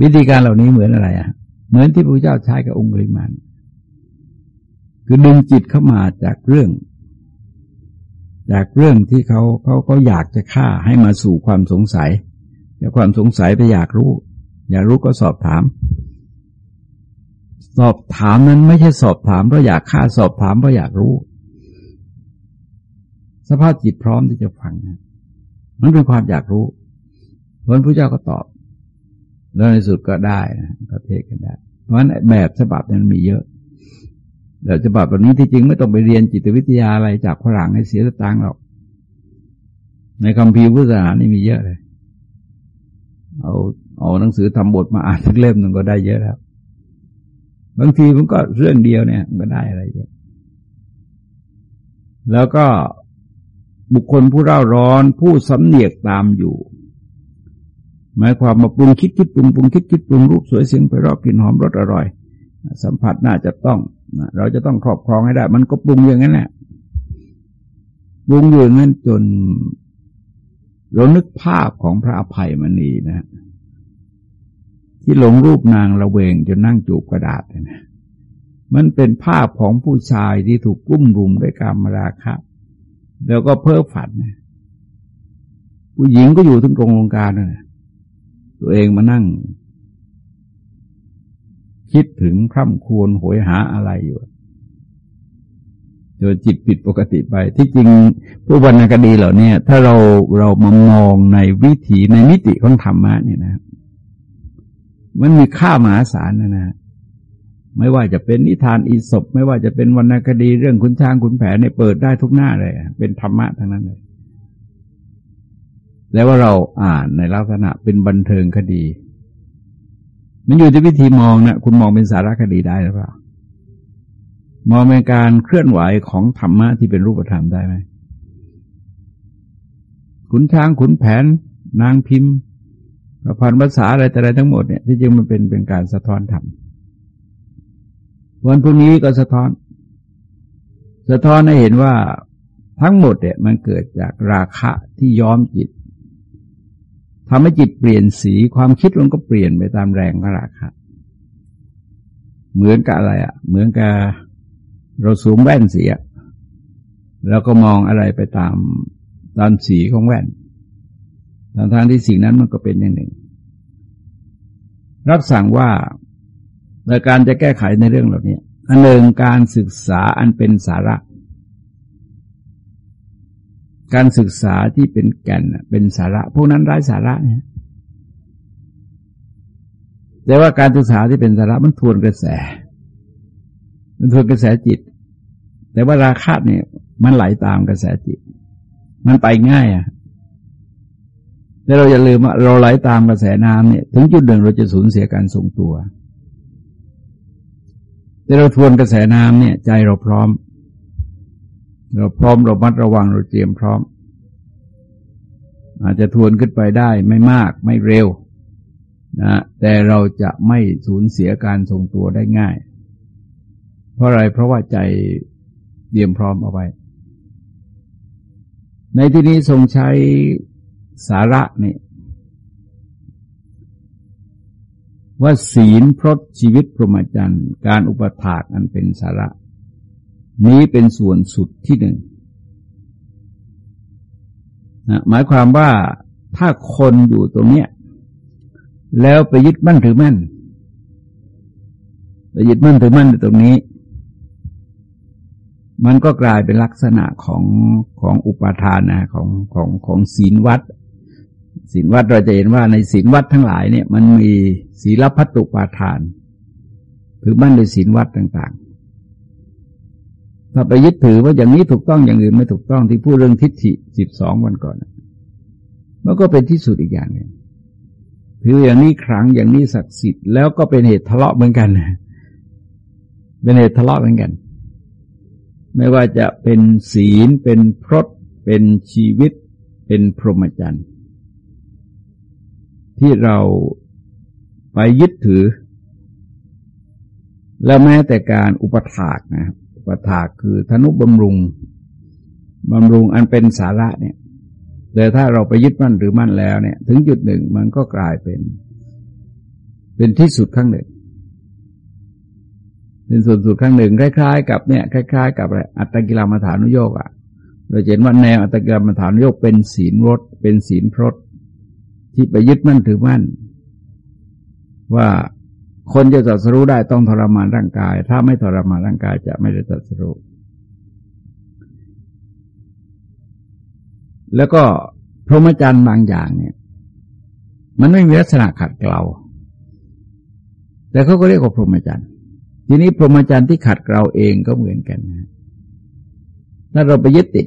วิธีการเหล่านี้เหมือนอะไรอะ เหมือนที่พระเจ้าใช้กับองค์ลิมันคือดึงจิตเข้ามาจากเรื่อง จากเรื่องที่เขาเขาเขาอยากจะฆ่าให้มาสู่ความสงสัยจากความสงสัยไปอยากรู้ อยากรู้ก็สอบถาม สอบถามนั้นไม่ใช่สอบถามเพราะอยากฆ่าสอบถามเพราะอยากรู้ สภาพจิตพร้อมที่จะฟังมันเป็นความอยากรู้เพราะพระเจ้าก็ตอบ แล้วในสุดก็ได้นะก็เทศกันได้ เพราะฉะนั้นแบบฉบับนั้นมีเยอะแบบฉบับแบบนี้ที่จริงไม่ต้องไปเรียนจิตวิทยาอะไรจากฝรั่งให้เสียสตางค์หรอก ในคำพีพุทธศาสนานี่มีเยอะเลย เอาเอาหนังสือทำบทมาอ่านเล่มนึงก็ได้เยอะแล้วบางทีมันก็เรื่องเดียวเนี่ยก็ได้อะไรเยอะแล้วก็บุคคลผู้เร่าร้อนผู้สำเนียกตามอยู่ หมายความมาปรุงคิดคิดปรุงปรุงคิดคิดปรุงรูปสวยเสียงไปรอบกลิ่นหอมรสอร่อย สัมผัสน่าจะต้องเราจะต้องครอบครองให้ได้ มันก็ปรุงอย่างนั้นแหละปรุงอยู่งั้นจนเรานึกภาพของพระอภัยมณีนะ ที่หลงรูปนางระเวงจนนั่งจูบกระดาษนะมันเป็นภาพของผู้ชายที่ถูกกุ้มรุมด้วยกามราคะ แล้วก็เพ้อฝันนะผู้หญิงก็อยู่ถึงตรงลงการนะ ตัวเองมานั่ง คิดถึงคร่ำควรหวยหาอะไรอยู่จนจิตผิดปกติไป ที่จริงผู้วรรณคดีเหล่านี้ถ้าเราเรามามองในวิถีในมิติของธรรมะเนี่ยนะ มันมีค่ามหาศาลนะนะไม่ว่าจะเป็นนิทานอีสบไม่ว่าจะเป็นวรรณคดีเรื่องคุณช้างคุณแผนในเปิดได้ทุกหน้าเลย เป็นธรรมะทั้งนั้นเลย แล้วว่าเราอ่านในลักษณะเป็นบันเทิงคดี มันอยู่ที่วิธีมองนะคุณมองเป็นสารคดีได้หรือเปล่ามองเป็นการเคลื่อนไหวของธรรมะที่เป็นรูปธรรมได้ไหมขุนช้างขุนแผน นางพิมพ์ประพันธ์ภาษาอะไรแต่อะไรทั้งหมดเนี่ยที่จริงมันเป็นเป็นการสะท้อนธรรมวันพรุ่งนี้ก็สะท้อน สะท้อนให้เห็นว่าทั้งหมดเนี่ยมันเกิดจากราคะที่ย้อมจิต ทำให้จิตเปลี่ยนสีความคิดมันก็เปลี่ยนไปตามแรงของราคะเหมือนกับอะไรอะ่ะ เหมือนกับเราสูมแว่นสีแล้วก็มองอะไรไปตามตามสีของแว่นทางทางที่สิ่งนั้นมันก็เป็นอย่างหนึ่ง รับสั่งว่าในการจะแก้ไขในเรื่องเหล่านี้อันหนึ่งการศึกษาอันเป็นสาระ การศึกษาที่เป็นแก่นเป็นสาระ พวกนั้นไร้สาระเนี่ยแต่ว่าการศึกษาที่เป็นสาระมันทวนกระแส มันทวนกระแสจิต แต่ว่าราคะเนี่ย มันไหลาตามกระแสจิต มันไปง่ายอะแต่เราอย่าลืมว่าเราไหลาตามกระแสน้ำเนี่ย ถึงจุดหนึ่งเราจะสูญเสียการทรงตัวแต่เราทวนกระแสน้ำเนี่ย ใจเราพร้อม เราพร้อมเรามัดระวังเราเตรียมพร้อม อาจจะทวนขึ้นไปได้ไม่มากไม่เร็วนะแต่เราจะไม่สูญเสียการทรงตัวได้ง่าย เพราะอะไรเพราะว่าใจเตรียมพร้อมเอาไว้ ในที่นี้ทรงใช้สาระนี่ว่าศีลพรตชีวิตพรหมจรรย์ การอุปถากอันเป็นสาระ นี้เป็นส่วนสุดที่หนึ่งนะหมายความว่าถ้าคนอยู่ตรงเนี้ย แล้วไปยึดมั่นถือมั่นไปยึดมั่นถือมั่นในตรงนี้ มันก็กลายเป็นลักษณะของของอุปทานนะของของของศีลวัดศีลวัดเราจะเห็นว่าในศีลวัดทั้งหลายเนี่ย มันมีศีลพัตตุปาทาน ถือบ้านในศีลวัดต่างๆ ถ้าไปยึดถือว่าอย่างนี้ถูกต้องอย่างอื่นไม่ถูกต้องที่พูดเรื่องทิฏฐิสิบสองวันก่อนมันก็เป็นที่สุดอีกอย่างหนึ่งถืออย่างนี้ครั้งอย่างนี้ศักดิ์สิทธิ์แล้วก็เป็นเหตุทะเลาะเหมือนกันเป็นเหตุทะเลาะเหมือนกัน ไม่ว่าจะเป็นศีลเป็นพรตเป็นชีวิต เป็นพรหมจรรย์ที่เราไปยึดถือ แล้วแม้แต่การอุปถากนะอุ ปถากคือธนุบำรุงบำรุงอันเป็นสาระเนี่ยแต่ถ้าเราไปยึดมั่นหรือมั่นแล้วเนี่ย ถึงจุดหนึ่งมันก็กลายเป็น เป็นที่สุดข้างหนึ่ง เป็นส่วนสุดข้างหนึ่งคล้ายๆ กับเนี่ยคล้ายๆ กับอะไรอัตตกิลามัฐานุโยกอะ่ะเราเห็นว่าแนวอัตตกิลามัฐานุโยกเป็นศีลรถเป็นศีลพรตที่ไปยึดมั่นถือมั่น ว่า คนจะตัดสรู้ได้ต้องทรมานร่างกาย ถ้าไม่ทรมานร่างกายจะไม่ได้ตัดสรู้ แล้วก็พรหมจรรย์บางอย่างเนี่ย มันไม่มีลักษณะขัดเกลา แต่เขาก็เรียกว่าพรหมจรรย์ ทีนี้พรหมจรรย์ที่ขัดเกลาเองก็เหมือนกันนะถ้าเราไปยึดติด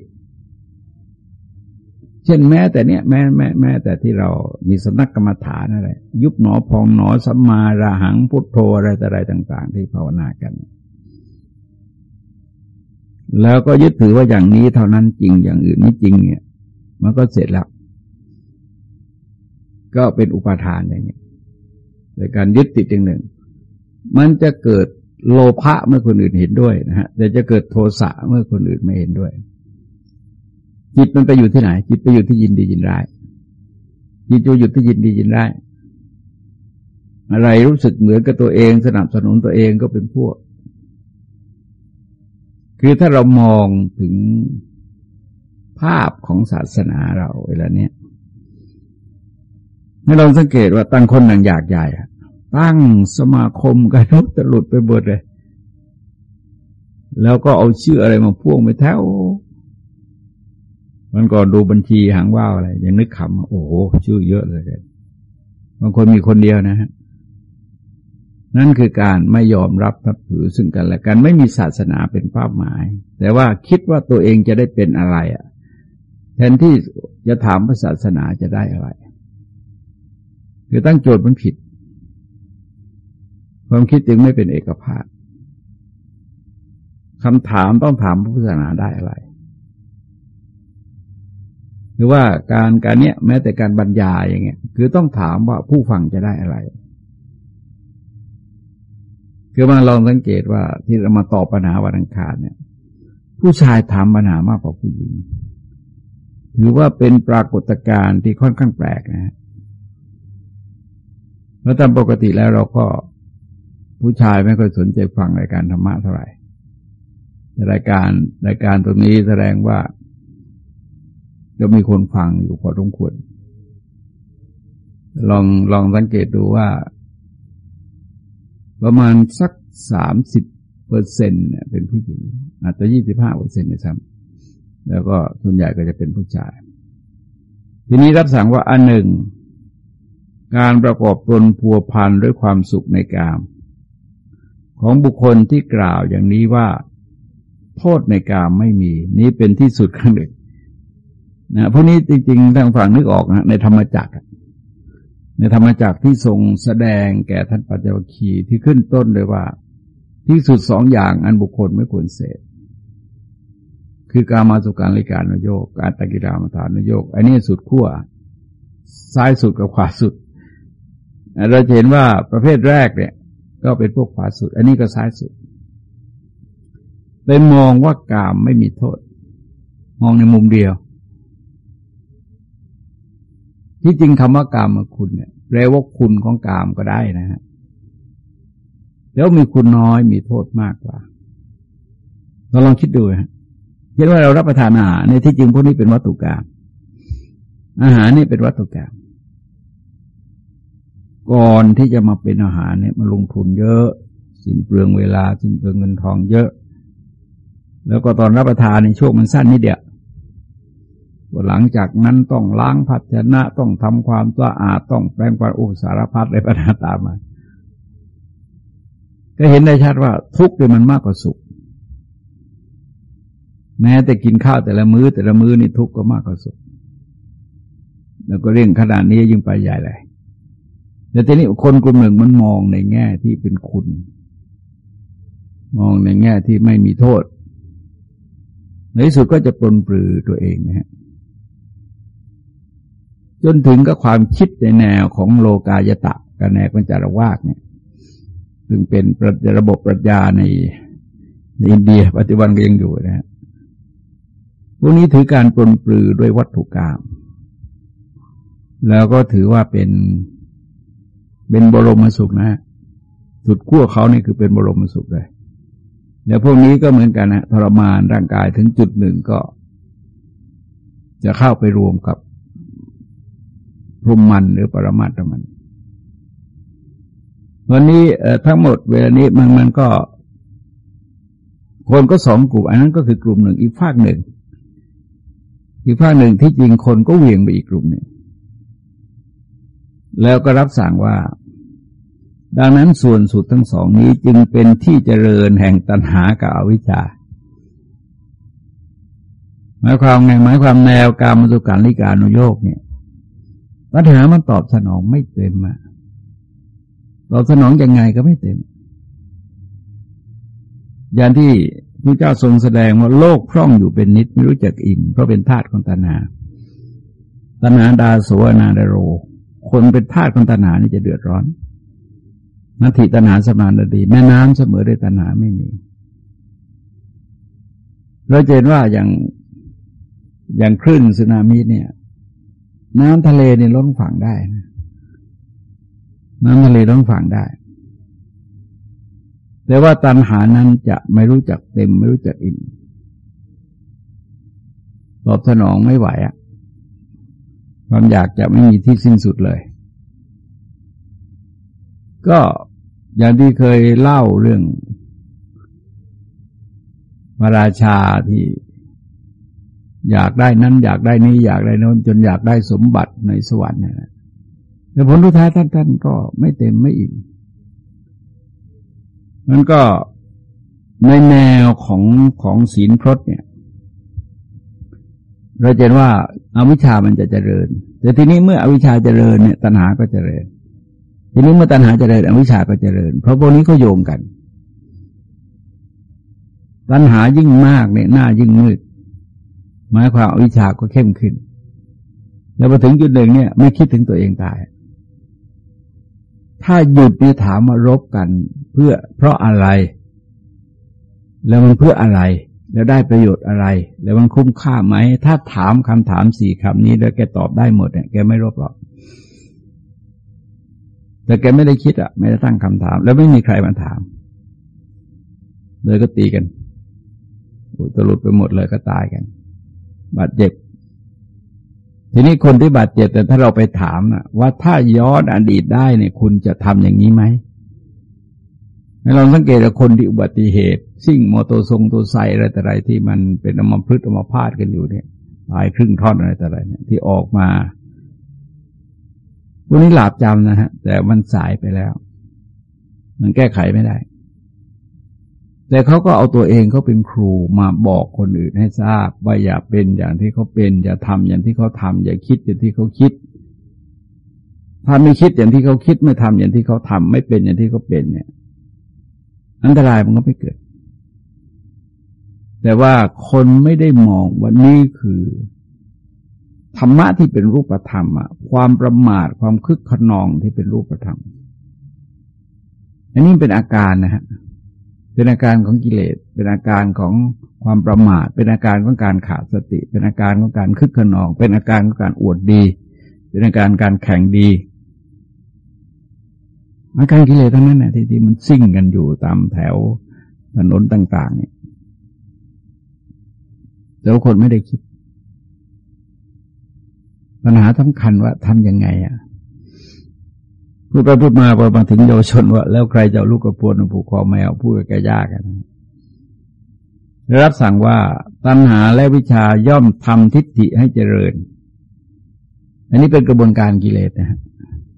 เช่นแม้แต่เนี้ยแม้แม้แม้แต่ที่เรามีสนักกรรมฐานอะไร ยุบหนอพองหนอสัมมาราหังพุทโธอะไรแต่อะไรต่าง ๆ ที่ภาวนากัน แล้วก็ยึดถือว่าอย่างนี้เท่านั้นจริงอย่างอื่นไม่จริงเนี่ย มันก็เสร็จแล้ว ก็เป็นอุปาทานอย่างนี้ในการยึดติดอย่างหนึ่ง มันจะเกิดโลภะเมื่อคนอื่นเห็นด้วยนะฮะแต่จะเกิดโทสะเมื่อคนอื่นไม่เห็นด้วย จิตมันไปอยู่ที่ไหน จิตไปอยู่ที่ยินดียินร้าย จิตจะอยู่ที่ยินดียินร้าย อะไรรู้สึกเหมือนกับตัวเองสนับสนุนตัวเองก็เป็นพวก คือถ้าเรามองถึงภาพของศาสนาเราเวลาเนี้ยให้เราสังเกตว่าตั้งคนหนังอยากใหญ่ตั้งสมาคมกันนุตลุดไปเบิดเลย แล้วก็เอาชื่ออะไรมาพ่วงไปแถว มันก่อนดูบัญชีหางว่าวอะไรยังนึกขำโอ้โหชื่อเยอะเลยบางคนมีคนเดียวนะฮะนั่นคือการไม่ยอมรับนับถือซึ่งกันและกันไม่มีศาสนาเป็นเป้าหมาย แต่ว่าคิดว่าตัวเองจะได้เป็นอะไรอะ แทนที่จะถามว่าศาสนาจะได้อะไรคือตั้งโจทย์มันผิด ความคิดจึงไม่เป็นเอกภาพคำถามต้องถามพระพุทธศาสนาได้อะไร คือว่าการการเนี้ยแม้แต่การบรรยายอย่างเงี้ยคือต้องถามว่าผู้ฟังจะได้อะไร คือมาลองสังเกตว่าที่เรามาตอบปัญหาวันอังคารเนี่ย ผู้ชายถามปัญหามากกว่าผู้หญิงถือว่าเป็นปรากฏการณ์ที่ค่อนข้างแปลกนะฮะแล้วตามปกติแล้วเราก็ผู้ชายไม่ค่อยสนใจฟังรายการธรรมะเท่าไหร่รายการรายการตรงนี้แสดงว่า ก็มีคนฟังอยู่พอสมควรลองลองสังเกตดูว่า ประมาณสักสามสิบเปอร์เซ็นเนี่ยเป็นผู้หญิง อาจจะยี่สิบห้าเปอร์เซ็นต์นะครับแล้วก็ส่วนใหญ่ก็จะเป็นผู้ชาย ทีนี้รับสั่งว่าอันหนึ่ง การประกอบตนพัวพันด้วยความสุขในกาม ของบุคคลที่กล่าวอย่างนี้ว่า โทษในกามไม่มี นี้เป็นที่สุดขั้นหนึ่ง นะพวกนี้จริงๆทางฝั่งนึกออกนะในธรรมจักรในธรรมจักรที่ทรงแสดงแก่ท่านปัจจวคคีที่ขึ้นต้นเลยว่า ที่สุดสองอย่างอันบุคคลไม่ควรเสพคือการมาสุการลิการนโยกการตะกิรามฐานนโยก อันนี้สุดขั้วซ้ายสุดกับขวาสุด เราเห็นว่าประเภทแรกเนี่ย ก็เป็นพวกขวาสุด อันนี้ก็ซ้ายสุดไปมองว่ากามไม่มีโทษ มองในมุมเดียว ที่จริงคำว่ากามคุณเนี่ยแปลว่าคุณของกามก็ได้นะฮะแล้วมีคุณน้อยมีโทษมากกว่าเราลองคิดดูฮะเช่นว่าเรารับประทานอาหารในที่จริงพวกนี้เป็นวัตถุกรรมอาหารนี่เป็นวัตถุกรรมก่อนที่จะมาเป็นอาหารเนี่ยมันลงทุนเยอะ สิ้นเปลืองเวลา สิ้นเปลืองเงินทองเยอะ แล้วก็ตอนรับประทานในช่วงมันสั้นนิดเดียว หลังจากนั้นต้องล้างภาชนะต้องทำความสะอาดต้องแปลงความอุสารพัดอะไรปัญหาตามมาก็เห็นได้ชัดว่าทุกข์เลยมันมากกว่าสุข แม้แต่กินข้าวแต่ละมื้อแต่ละมื้อนี่ทุกข์ก็มากกว่าสุข แล้วก็เรื่องขนาดนี้ยิ่งไปใหญ่เลยแต่ทีนี้คนกลุ่มหนึ่งมันมองในแง่ที่เป็นคุณ มองในแง่ที่ไม่มีโทษ ในที่สุดก็จะปลนปลือตัวเองนะฮะ จนถึงก็ความคิดในแนวของโลกายตะกับแนวปัญจารวากเนี่ย ซึ่งเป็นระบบปรัชญาในในอินเดีย ปัจจุบันก็ยังอยู่นะฮะพวกนี้ถือการปลนปลือด้วยวัตถุกรรมแล้วก็ถือว่าเป็นเป็นบรมสุขนะ สุดขั้วเขานี่คือเป็นบรมสุขเลย แล้วพวกนี้ก็เหมือนกันนะทรมานร่างกายถึงจุดหนึ่งก็ จะเข้าไปรวมกับ พรหมมันหรือปรมาตมัน วันนี้ทั้งหมดเวลานี้มันมันก็ คนก็สองกลุ่ม อันนั้นก็คือกลุ่มหนึ่งอีกภาคหนึ่ง อีกภาคหนึ่งที่จริงคนก็เวียงไปอีกกลุ่มหนึ่ง แล้วก็รับสั่งว่า ดังนั้นส่วนสุดทั้งสองนี้จึงเป็นที่เจริญแห่งตัณหากับอวิชชาหมายความไงหมายความแนวการมสุการลิกานุโยกเนี่ย ตัณหามันตอบสนองไม่เต็มอะตอบสนองยังไงก็ไม่เต็ม อย่างที่พระเจ้าทรงแสดงว่าโลกพร่องอยู่เป็นนิดไม่รู้จักอิ่ม เพราะเป็นธาตุของตัณหาตัณหาดาโสนาดาโร คนเป็นธาตุของตัณหานี่จะเดือดร้อนนัตถิตัณหาสมานดี แม่น้ำเสมอด้วยตัณหาไม่มีเราเห็นว่าอย่างอย่างคลื่นสึนามิเนี่ย น้ำทะเลเนี่ยล้นฝั่งได้นะน้ำทะเลล้นฝั่งได้ แต่ว่าตัณหานั้นจะไม่รู้จักเต็ม ไม่รู้จักอิ่มตอบสนองไม่ไหวอะความอยากจะไม่มีที่สิ้นสุดเลย ก็อย่างที่เคยเล่าเรื่องพระราชาที่ อยากได้นั้น อยากได้นี้ อยากได้นน้นจนอยากได้สมบัติในสวรรค์นี่แหละแต่ผลทุท้ายท่านท่านก็ไม่เต็มไม่อิ่มมันก็ในแนวของของศีลพรตเนี่ย เราเห็นว่าอาวิชามันจะเจริญ แต่ทีนี้เมื่ออวิชาเจริญเนี่ยตัณหาก็เจริญ ทีนี้เมื่อตัณหาเจริญ อวิชาก็เจริญ เพราะพวกนี้เขาโยงกัน ตัณหายิ่งมากเนี่ยหน้ายิ่งมืด หมายความอวิชาก็เข้มขึ้น แล้วพอถึงจุดหนึ่งเนี่ย ไม่คิดถึงตัวเองตาย ถ้าหยุดเนี่ยถามมารบกัน เพื่อเพราะอะไร แล้วมันเพื่ออะไร แล้วได้ประโยชน์อะไร แล้วมันคุ้มค่าไหม ถ้าถามคำถามสี่คำนี้แล้วแกตอบได้หมดเนี่ยแกไม่รบหรอกแต่แกไม่ได้คิดอะ ไม่ได้ตั้งคำถาม แล้วไม่มีใครมาถาม เลยก็ตีกันอุตลุดไปหมดเลยก็ตายกัน บาดเจ็บ ทีนี้คนที่บาดเจ็บแต่ถ้าเราไปถามนะว่าถ้าย้อนอดีตได้เนี่ยคุณจะทำอย่างนี้ไหมให้เราสังเกตว่าคนที่อุบัติเหตุ ซิ่งมอเตอร์ทรงตัวไซอะไรแต่ไรที่มันเป็นอมพฤตอมพาดกันอยู่เนี่ยตายครึ่งท่อนอะไรแต่ไรเนี่ยที่ออกมาวกนี้หลาบจำนะฮะ แต่มันสายไปแล้ว มันแก้ไขไม่ได้ แต่เขาก็เอาตัวเองเขาเป็นครูมาบอกคนอื่นให้ทราบว่าอย่าเป็นอย่างที่เขาเป็น อย่าทำอย่างที่เขาทำอย่าคิดอย่างที่เขาคิด ถ้าไม่คิดอย่างที่เขาคิดไม่ทำอย่างที่เขาทำไม่เป็นอย่างที่เขาเป็นเนี่ย อันตรายมันก็ไม่เกิด แต่ว่าคนไม่ได้มองว่านี่คือธรรมะที่เป็นรูปธรรมอะความประมาทความคึกขนองที่เป็นรูปธรรม อันนี้เป็นอาการนะฮะ เป็นอาการของกิเลส เป็นอาการของความประมาท เป็นอาการของการขาดสติ เป็นอาการของการคึกขนอง เป็นอาการของการอวดดี เป็นอาการการแข่งดีอาการกิเลสทั้งนั้นนะที่ที่มันซิ่งกันอยู่ตามแถวถนนต่าง ๆ เนี่ยแต่ว่าคนไม่ได้คิด ปัญหาสำคัญว่าทำยังไง อะ พูดไปพูดมาพอมาถึงเยาวชนว่าแล้วใครจะเอาลูกกระปวนผูกคอแมวพูดกับแกยากกันรับสั่งว่าตัณหาและวิชาย่อมทำทิฏฐิให้เจริญ อันนี้เป็นกระบวนการกิเลสนะฮะ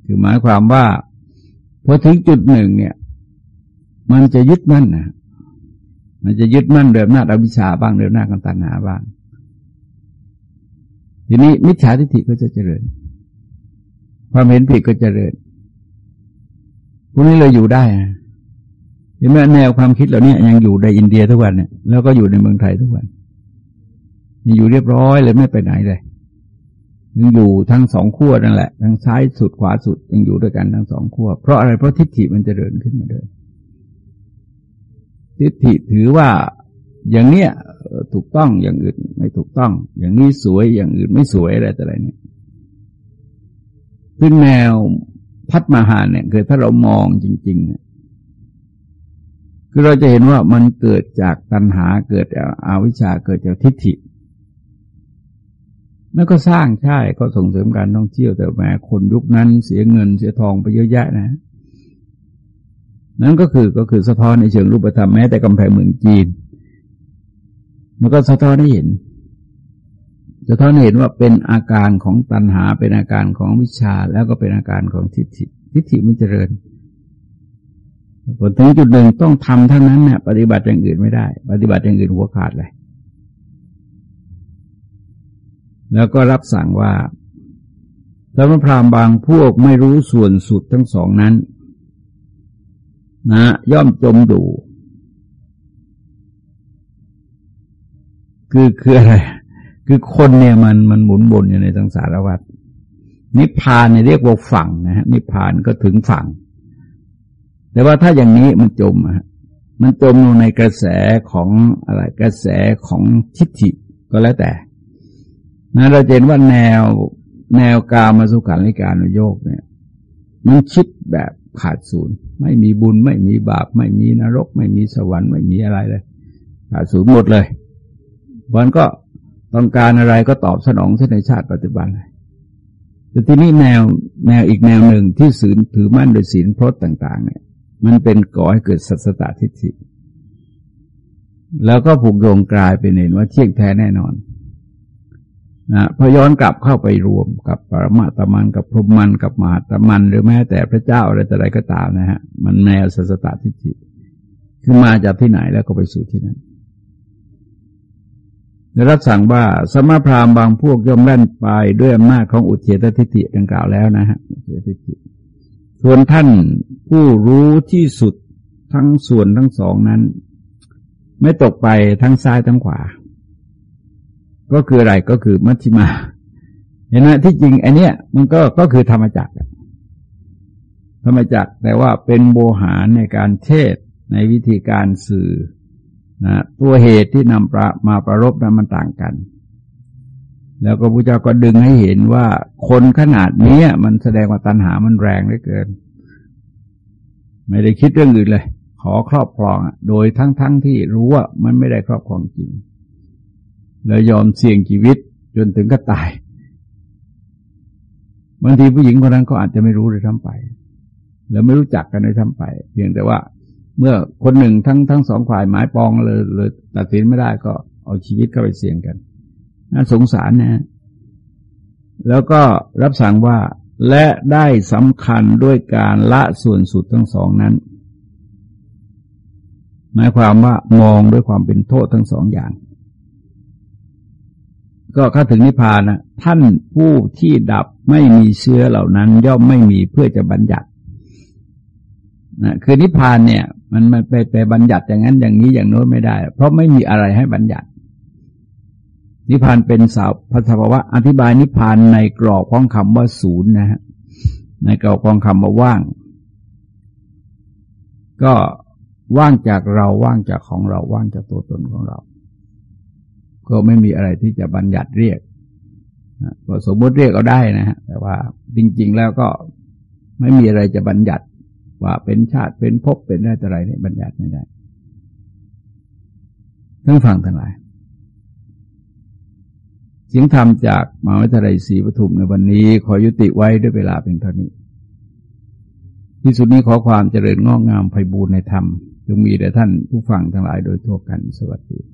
คือหมายความว่าพอถึงจุดหนึ่งเนี่ย มันจะยึดมั่นนะมันจะยึดมั่นเดิมหน้าอวิชาบ้างเดิมหน้ากันตัณหาบ้าง ทีนี้มิจฉาทิฏฐิก็จะเจริญ ความเห็นผิดก็เจริญ พวกนี้เราอยู่ได้เห็นไหมแนวความคิดเหล่านี้ยังอยู่ในอินเดียทุกวันเนี่ยแล้วก็อยู่ในเมืองไทยทุกวันยังอยู่เรียบร้อยเลยไม่ไปไหนเลยยังอยู่ทั้งสองขั้วนั่นแหละทั้งซ้ายสุดขวาสุดยังอยู่ด้วยกันทั้งสองขั้วเพราะอะไรเพราะทิฏฐิมันจเจริญขึ้นมาเลยทิฏฐิถือว่าอย่างเนี้ยถูกต้องอย่างอื่นไม่ถูกต้อง อย่างนี้สวยอย่างอื่นไม่สวยอะไรแต่อะไรเนี่ยซึ่งแนว พัฒมาหาเนี่ยคือถ้าเรามองจริงๆคือเราจะเห็นว่ามันเกิดจากตัณหาเกิดจากอาวิชชาเกิดจากทิฏฐิ แล้วก็สร้างใช่ก็ส่งเสริมการท่องเที่ยวแต่แม้คนยุคนั้นเสียเงินเสียทองไปเยอะแยะนะ นั่นก็คือก็คือสะท้อนในเชิงรูปธรรมแม้แต่กำแพงเมืองจีน มันก็สะท้อนให้เห็น สะท้อนเห็นว่าเป็นอาการของตัณหา เป็นอาการของวิชาแล้วก็เป็นอาการของทิฏฐิทิฏฐิมันเจริญพอถึงจุดหนึ่งต้องทำเท่านั้นเนี่ยปฏิบัติอย่างอื่นไม่ได้ ปฏิบัติอย่างอื่นหัวขาดเลย แล้วก็รับสั่งว่าสมพรามบางพวกไม่รู้ส่วนสุดทั้งสองนั้น นะ ย่อมจมดู คือคืออะไร คือคนเนี่ยมันมันหมุนบนอยู่ในสังสารวัฏนิพพานเนี่ยเรียกว่าฝั่งนะฮะนิพพานก็ถึงฝั่ง แต่ว่าถ้าอย่างนี้มันจมอะมันจมลงในกระแสของอะไรกระแสของทิฏฐิก็แล้วแต่นะเราเห็นว่าแนวแนวกามาสุขันลิการุโยกเนี่ย มันคิดแบบขาดศูนย์ ไม่มีบุญ ไม่มีบาป ไม่มีนรก ไม่มีสวรรค์ไม่มีอะไรเลยขาดศูนย์หมดเลยวันก็ ต้องการอะไรก็ตอบสนองในชาติปัจจุบันเลยแต่ที่นี้แนวแนวอีกแนวหนึ่งที่สืนถือมั่นโดยศีลพรตต่าง ๆ เนี่ย มันเป็นก่อให้เกิดสัตสตทิฏฐิแล้วก็ผูกโยงกลายเป็นเห็นว่าเที่ยงแท้แน่นอนนะพอย้อนกลับเข้าไปรวมกับปรมาตมันกับพรหมันกับมหาตมัน หรือแม้แต่พระเจ้าอะไรแต่ไรก็ตามนะฮะ มันแนวสัสตทิฏฐิคือมาจากที่ไหนแล้วก็ไปสู่ที่นั้น ได้รับสั่งว่าสมพรามบางพวกย่อมแล่นไปด้วยอำนาจของอุเทตทิฏฐิดังกล่าวแล้วนะฮะอุเทตทิฏฐิส่วนท่านผู้รู้ที่สุดทั้งส่วนทั้งสองนั้น ไม่ตกไปทั้งซ้ายทั้งขวา ก็คืออะไรก็คือมัชฌิมา เห็นไหมที่จริงอันเนี้ยมันก็ก็คือธรรมจักรธรรมจักรแต่ว่าเป็นโบหารในการเทศในวิธีการสื่อ นะตัวเหตุที่นำประมาประรบนั้นมันต่างกัน แล้วก็พระเจ้าก็ดึงให้เห็นว่าคนขนาดนี้มันแสดงว่าตัณหามันแรงเหลือเกิน ไม่ได้คิดเรื่องอื่นเลย ขอครอบครองโดยทั้งๆทที่รู้ว่ามันไม่ได้ครอบครองจริง แล้วยอมเสี่ยงชีวิตจนถึงก็ตายบางทีผู้หญิงคนนั้นก็อาจจะไม่รู้เลยทั้งไป แล้วไม่รู้จักกันเลยทั้งไป เพียงแต่ว่า เมื่อคนหนึ่งทั้งทั้งสองฝ่ายหมายปองเลยเลยตัดสินไม่ได้ก็เอาชีวิตเข้าไปเสี่ยงกันน่าสงสารนะ แล้วก็รับสั่งว่าและได้สำคัญด้วยการละส่วนสุดทั้งสองนั้น หมายความว่ามองด้วยความเป็นโทษทั้งสองอย่าง ก็เข้าถึงนิพพานนะท่านผู้ที่ดับไม่มีเชื้อเหล่านั้น ย่อมไม่มีเพื่อจะบัญญัติ นะคือนิพพานเนี่ย มันมันไปไปบัญญัติอย่างนั้นอย่างนี้อย่างโน้นไม่ได้ เพราะไม่มีอะไรให้บัญญัติ นิพพานเป็นสาวพัทภาวะอธิบายนิพพานในกรอบของคำว่าศูนย์นะฮะในกรอบของคำว่าว่าง ก็ว่างจากเราว่างจากของเราว่างจากตัวตนของเรา ก็ไม่มีอะไรที่จะบัญญัติเรียกก็สมมติเรียกเอาได้นะฮะแต่ว่าจริง ๆ แล้วก็ไม่มีอะไรจะบัญญัติ ว่าเป็นชาติเป็นภพเป็นอะไรอะไรเนี่ยบัญญัติไม่ได้ทั้งฟังทั้งหลายเสียงธรรมจากมหาวิทยาลัยศรีปทุมในวันนี้ ขอยุติไว้ด้วยเวลาเป็นเท่านี้ ที่สุดนี้ขอความเจริญงอกงามไพบูรณ์ในธรรมจงมีแด่ท่านผู้ฟังทั้งหลายโดยทั่วกันสวัสดี